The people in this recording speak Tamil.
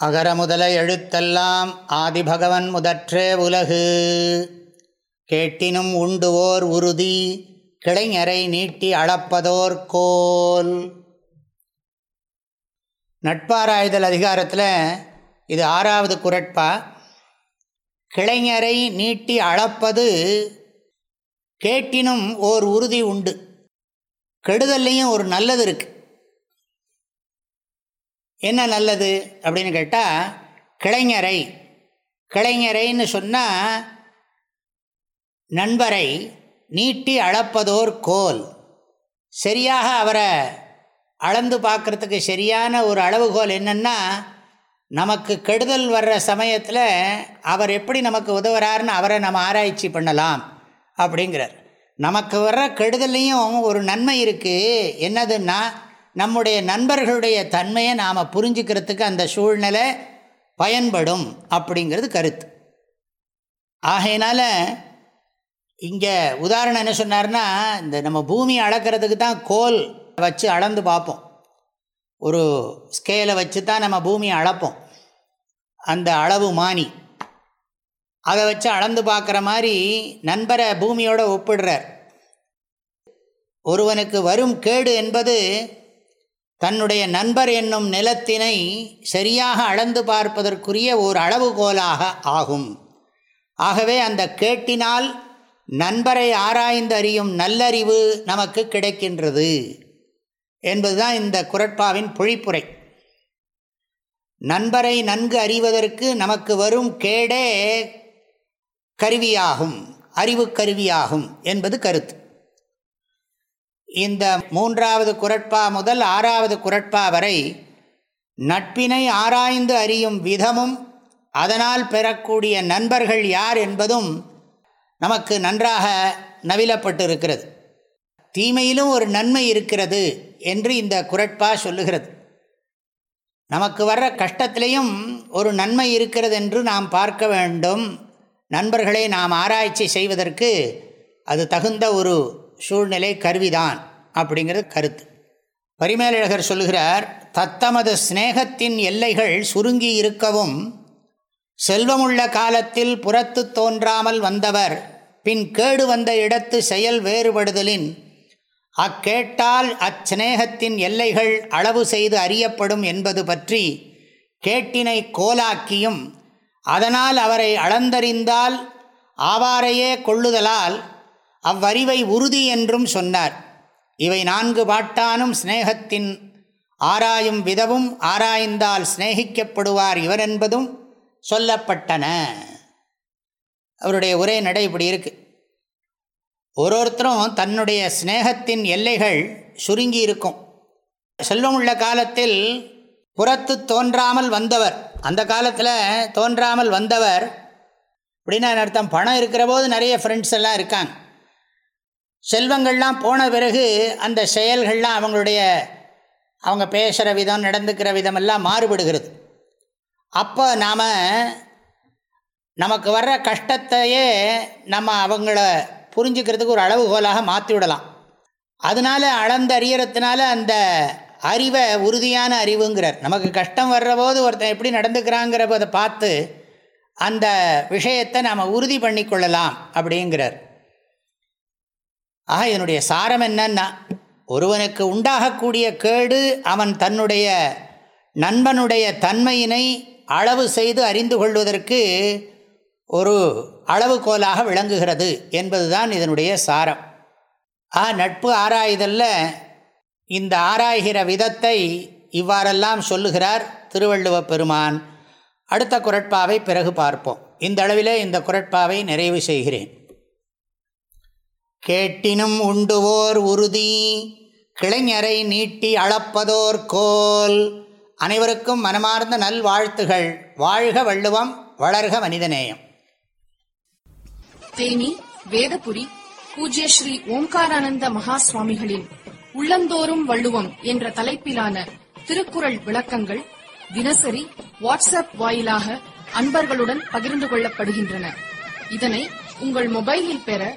அகர முதல எழுத்தெல்லாம் ஆதிபகவன் முதற்றே உலகு. கேட்டினும் உண்டுவோர் உறுதி கிளைஞரை நீட்டி அளப்பதோர் கோல். நட்பாராய்தல் அதிகாரத்தில் இது ஆறாவது குரட்பா. கிளைஞரை நீட்டி அளப்பது கேட்டினும் ஓர் உறுதி உண்டு. கெடுதல்லையும் ஒரு நல்லது இருக்குது என்ன நல்லது அப்படின்னு கேட்டால் கிளைஞரை. கிளைஞரைன்னு சொன்னால் நண்பரை நீட்டி அளப்பதோர் கோல். சரியாக அவரை அளந்து பார்க்குறதுக்கு சரியான ஒரு அளவுகோல் என்னென்னா நமக்கு கெடுதல் வர்ற சமயத்தில் அவர் எப்படி நமக்கு உதவுறாருன்னு அவரை நம்ம ஆராய்ச்சி பண்ணலாம் அப்படிங்கிறார். நமக்கு வர்ற கெடுதல்லையும் ஒரு நன்மை இருக்குது என்னதுன்னா நம்முடைய நண்பர்களுடைய தன்மையை நாம் புரிஞ்சுக்கிறதுக்கு அந்த சூழ்நிலை பயன்படும் அப்படிங்கிறது கருத்து. ஆகையினால இங்கே உதாரணம் என்ன சொன்னார்னா இந்த நம்ம பூமியை அளக்கிறதுக்கு தான் கோல் வச்சு அளந்து பார்ப்போம். ஒரு ஸ்கேலை வச்சு தான் நம்ம பூமியை அளப்போம். அந்த அளவு மானி. அதை வச்சு அளந்து பார்க்குற மாதிரி நண்பரை பூமியோடு ஒப்பிடுறார். ஒருவனுக்கு வரும் கேடு என்பது தன்னுடைய நண்பர் என்னும் நிலத்தினை சரியாக அளந்து பார்ப்பதற்குரிய ஓர் அளவுகோலாக ஆகும். ஆகவே அந்த கேட்டினால் நண்பரை ஆராய்ந்து அறியும் நல்லறிவு நமக்கு கிடைக்கின்றது என்பதுதான் இந்த குரட்பாவின் பொழிப்புரை. நண்பரை நன்கு அறிவதற்கு நமக்கு வரும் கேடே கருவியாகும் அறிவு கருவியாகும் என்பது கருத்து. இந்த மூன்றாவது குரட்பா முதல் ஆறாவது குரட்பா வரை நட்பினை ஆராய்ந்து அறியும் விதமும் அதனால் பெறக்கூடிய நண்பர்கள் யார் என்பதும் நமக்கு நன்றாக நவிலப்பட்டிருக்கிறது. தீமையிலும் ஒரு நன்மை இருக்கிறது என்று இந்த குரட்பா சொல்லுகிறது. நமக்கு வர்ற கஷ்டத்திலையும் ஒரு நன்மை இருக்கிறது என்று நாம் பார்க்க வேண்டும். நண்பர்களை நாம் ஆராய்ச்சி செய்வதற்கு அது தகுந்த ஒரு சூழ்நிலை கருவிதான் அப்படிங்கிறது கருத்து. பரிமேலழகர் சொல்லுகிறார் தத்தமது சிநேகத்தின் எல்லைகள் சுருங்கி இருக்கவும் செல்வமுள்ள காலத்தில் புறத்து தோன்றாமல் வந்தவர் பின் கேடு வந்த இடத்து செயல் வேறுபடுதலின் அக்கேட்டால் அச்சிநேகத்தின் எல்லைகள் அளவு செய்து அறியப்படும் என்பது பற்றி கேட்டினை கோலாக்கியும் அதனால் அவரை அளந்தறிந்தால் ஆவாரையே கொள்ளுதலால் அவ்வறிவை உறுதி என்றும் சொன்னார். இவை நான்கு பாட்டானும் சிநேகத்தின் ஆராயும் விதவும் ஆராய்ந்தால் சிநேகிக்கப்படுவார் இவர் என்பதும் சொல்லப்பட்டன. அவருடைய ஒரே நடை இப்படி இருக்கு. ஒரு ஒருத்தரும் தன்னுடைய சிநேகத்தின் எல்லைகள் சுருங்கி இருக்கும். செல்வம் உள்ள காலத்தில் புறத்து தோன்றாமல் வந்தவர். அந்த காலத்தில் தோன்றாமல் வந்தவர். அப்படின்னா அர்த்தம்? பணம் இருக்கிற போது நிறைய ஃப்ரெண்ட்ஸ் எல்லாம் இருக்காங்க. செல்வங்கள்லாம் போன பிறகு அந்த செயல்கள்லாம் அவங்களுடைய அவங்க பேசுகிற விதம் நடந்துக்கிற விதமெல்லாம் மாறுபடுகிறது. அப்போ நாம் நமக்கு வர்ற கஷ்டத்தையே நம்ம அவங்கள புரிஞ்சுக்கிறதுக்கு ஒரு அளவுகோலாக மாற்றி விடலாம் அதனால் அளந்து அறியறதுனால அந்த அறிவை உறுதியான அறிவுங்கிறார். நமக்கு கஷ்டம் வர்ற போது ஒருத்தன் எப்படி நடந்துக்கிறாங்கிற பார்த்து அந்த விஷயத்தை நாம் உறுதி பண்ணி கொள்ளலாம் அப்படிங்கிறார். ஆக இதனுடைய சாரம் என்னன்னா ஒருவனுக்கு உண்டாகக்கூடிய கேடு அவன் தன்னுடைய நண்பனுடைய தன்மையினை அளவு செய்து அறிந்து கொள்வதற்கு ஒரு அளவுகோலாக விளங்குகிறது என்பதுதான் இதனுடைய சாரம். ஆ நட்பு ஆராய்தலில். இந்த ஆராய்கிற விதத்தை இவ்வாறெல்லாம் சொல்லுகிறார் திருவள்ளுவ பெருமான். அடுத்த குரட்பாவை பிறகு பார்ப்போம். இந்த அளவிலே இந்த குரட்பாவை நிறைவு செய்கிறேன். கேட்டினும் உண்டுவோர் உறுதி. கிளைஞரை நீட்டி அளப்பதோர் கோல். அனைவருக்கும் மனமார்ந்த நல்வாழ்த்துகள். வாழ்க வள்ளுவம் வளர்க மனிதநேயம். தேனி வேதபுரி பூஜ்ய ஸ்ரீ ஓம்காரானந்த மகா சுவாமிகளின் உள்ளந்தோறும் வள்ளுவம் என்ற தலைப்பிலான திருக்குறள் விளக்கங்கள் தினசரி வாட்ஸ்அப் வாயிலாக அன்பர்களுடன் பகிர்ந்து கொள்ளப்படுகின்றன. இதனை உங்கள் மொபைலில் பெற